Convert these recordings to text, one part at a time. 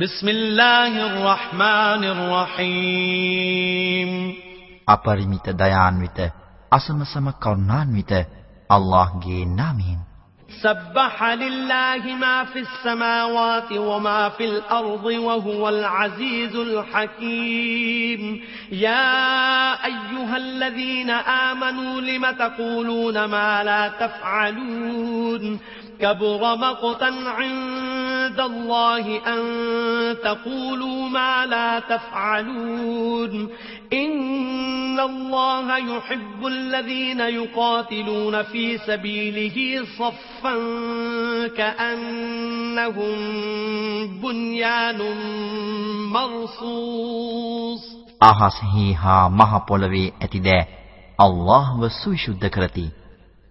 بسم الله الرحمن الرحيم අපරිමිත දයාන්විත අසමසම කරුණාන්විත අල්ලාහ්ගේ නාමයෙන් سبح لله ما في السماوات وما في الأرض وهو العزيز الحكيم يا أيها الذين آمنوا لم تقولون ما لا تفعلون كبر مقتا عند الله أن تقولوا ما لا تفعلون إن الله يحب الذين يقاتلون في سبيله صفا كأنهم بنيان مرصوص අහසෙහි හා මහ පොළවේ ඇති දෑ අල්ලාහ්ව සවිසුද්ධ කරති.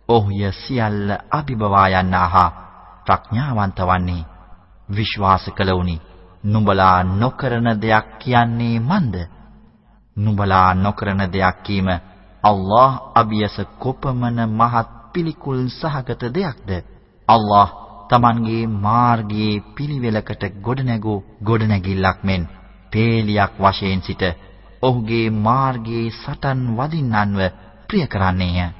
ඔහුය සියල්ල අභිබවා යන්නාහා ප්‍රඥාවන්ත වන්නේ විශ්වාස කළවුනි. නුඹලා නොකරන දෙයක් කියන්නේ මන්ද? නුඹලා නොකරන දෙයක් කීම අල්ලාහ් අභියස කොපමණ මහත් පිළිකුල් සහගත දෙයක්ද? අල්ලාහ් Tamanගේ මාර්ගයේ පිළිවෙලකට ගොඩනැගූ ගොඩනැගිල්ලක් මෙන් පේලියක් වශයෙන් සිට ඔහුගේ මාර්ගයේ සටන් වදින්නන්ව ප්‍රිය කරන්නේය.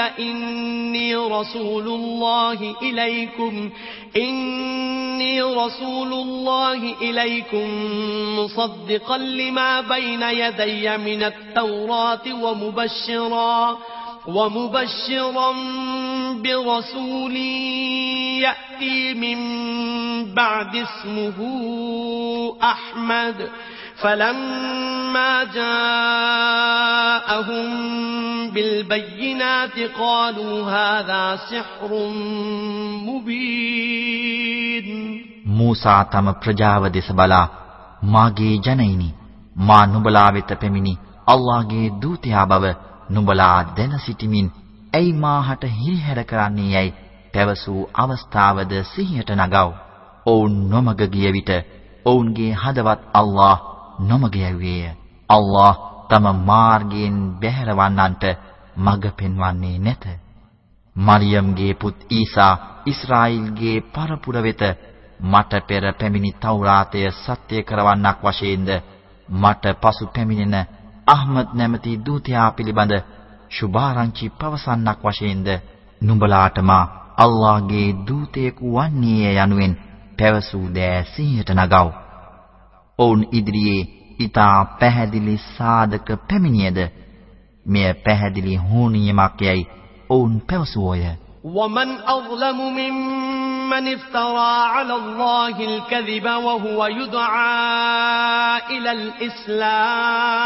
إِنِّي رَسُولُ اللَّهِ إِلَيْكُمْ إِنِّي رَسُولُ اللَّهِ إِلَيْكُمْ مُصَدِّقًا لِمَا بَيْنَ يَدَيَّ مِنَ التَّوْرَاةِ وَمُبَشِّرًا ومبشرا برسول يأتي من بعد اسمه أحمد. فلما جاءهم بالبينات قالوا هذا سحر مبين මූසා තම ප්‍රජාව දෙස බලා මාගේ ජනයිනි මා නුඹලා වෙත පැමිණි අල්ලාහගේ දූතයා බව නුඹලා දැන සිටිමින් ඇයි මාහට හිරිහැර කරන්නේ යයි පැවසූ අවස්ථාවද සිහියට නගව. ඔවුන් නොමග ගිය විට ඔවුන්ගේ හදවත් අල්ලාහ් නොමග යැව්වේය. අල්ලාහ් තම මාර්ගයෙන් බැහැරවන්නන්ට මඟ පෙන්වන්නේ නැත. මරියම්ගේ පුත් ඊසා ඊශ්‍රායිල්ගේ පරපුර වෙත මට පෙර පැමිණි තවුරාතය සත්‍ය කරවන්නක් වශයෙන්ද මට පසු පැමිණෙන අහ්මද් නැමැති දූතයා පිළිබඳ සුභාරංචි පවසන්නක් වශයෙන්ද නුඹලාට මා අල්ලාහ්ගේ දූතයෙකු වන්නේය යනුවෙන් පැවසූ දෑ සිහියට නගව. ඔවුන් ඉදිරියේ ඊතා පැහැදිලි සාධක පැමිණියද මෙය පැහැදිලි හෝනියමක් යයි ඔවුන් පැවසුවෝය. ومن أظلم ممن افترى على الله الكذب وهو يدعى إلى الإسلام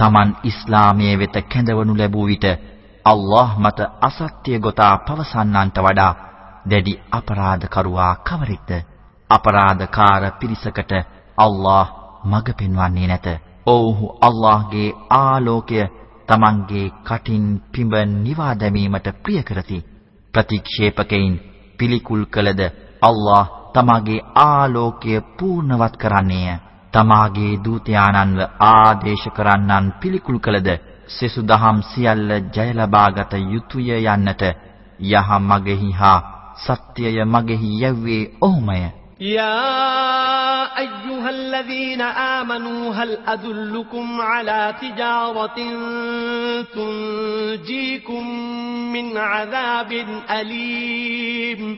තමන් ඉස්ලාමයේ වෙත කැඳවනු ලැබුව විට අල්ලාහ් මත අසත්‍ය ගොතා පවසන්නන්ට වඩා දැඩි අපරාධකරුවා කවරෙක්ද? අපරාධකාර පිරිසකට අල්ලාහ් මඟ පෙන්වන්නේ නැත. ඔව්හු අල්ලාහ්ගේ ආලෝකය තමන්ගේ කටින් පිඹ නිවා දැමීමට ප්‍රිය කරති. ප්‍රතික්ෂේපකයින් පිළිකුල් කළද අල්ලාහ් තමාගේ ආලෝකය පූර්ණවත් කරන්නේය. තමාගේ දූතයාණන්ව ආදේශ කරන්නන් පිළිකුල් කළද සෙසු දහම් සියල්ල ජය ලබාගත යුතුය යන්නට යහ මගෙහි හා සත්‍යය මගෙහි යැව්වේ ඔහුමය. يا أيها الذين آمنوا هل أدلكم على تجارة تنجيكم من عذاب أليم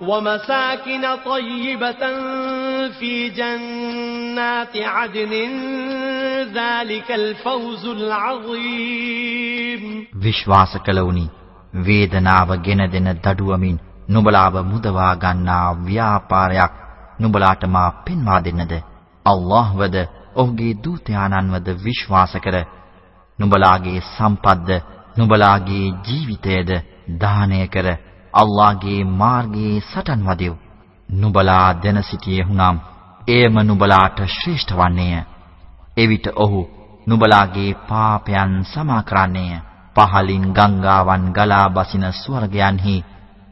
ومساكن طيبة في جنات عدن ذلك الفوز العظيم විශ්වාස කළවුනි වේදනාව ගෙන දෙන දඩුවමින් නුඹලාව මුදවා ගන්නා ව්‍යාපාරයක් නුඹලාට මා පෙන්වා දෙන්නද අල්ලාහ්වද ඔහුගේ දූතයාණන්වද විශ්වාස කර නුඹලාගේ සම්පත්ද නුඹලාගේ ජීවිතයද දානය කර අල්ලාහගේ මාර්ගයේ සටන් වදිව්. නුඹලා දැන සිටියේ හුනම් එයම නුඹලාට ශ්‍රේෂ්ඨ වන්නේය. එවිට ඔහු නුඹලාගේ පාපයන් සමා කරන්නේය. පහලින් ගංගාවන් ගලා බසින ස්වර්ගයන්හි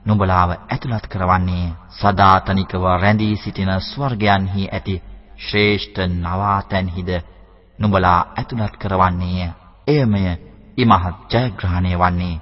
නුඹලාව ඇතුළත් කරවන්නේ සදාතනිකව රැඳී සිටින ස්වර්ගයන්හි ඇති ශ්‍රේෂ්ඨ නවාතැන්හිද නුඹලා ඇතුළත් කරවන්නේය. එයමය ඉමහත් ජයග්‍රහණය වන්නේ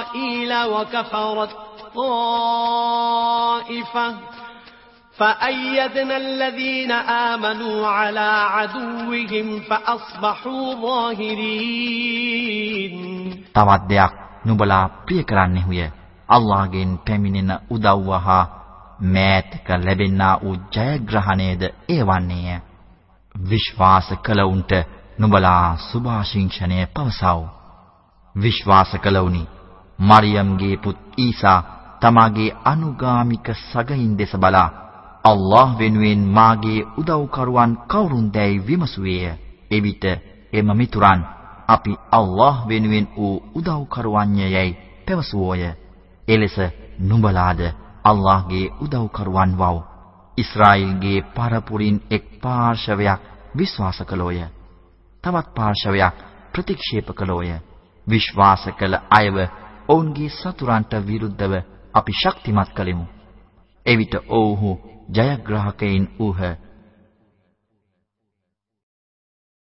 وكفرت طائفة فأيدنا الذين آمنوا على عدوهم فأصبحوا ظاهرين තවත් දෙයක් නුඹලා ප්‍රිය කරන්නෙහුය. අල්ලාහ්ගෙන් පැමිණෙන උදව්ව හා මෑතක ලැබෙනා වූ ජයග්‍රහණයද ඒ වන්නේය. විශ්වාස කළවුන්ට නුඹලා සුභාශිංසනය පවසව. විශ්වාස කළවුනි මරියම්ගේ පුත් ඊසා තමාගේ අනුගාමික සගයින් දෙස බලා අල්ලාහ් වෙනුවෙන් මාගේ උදව්කරුවන් කවුරුන්දැයි විමසුවේය. එවිට එම මිතුරන් අපි අල්ලාහ් වෙනුවෙන් වූ උදව්කරුවන්යයි පැවසුවෝය. එලෙස නුඹලාද අල්ලාහ්ගේ උදව්කරුවන් වව්. ඊශ්‍රායෙල්ගේ පරපුරින් එක් පාර්ශවයක් විශ්වාස කළෝය. තවත් පාර්ශවයක් ප්‍රතික්ෂේප කළෝය. විශ්වාස කළ අයව ඔවුන්ගේ සතුරන්ට විරුද්ධව අපි ශක්තිමත් කළෙමු. එවිට ඔව්හු ජයග්‍රාහකයින් වූහ.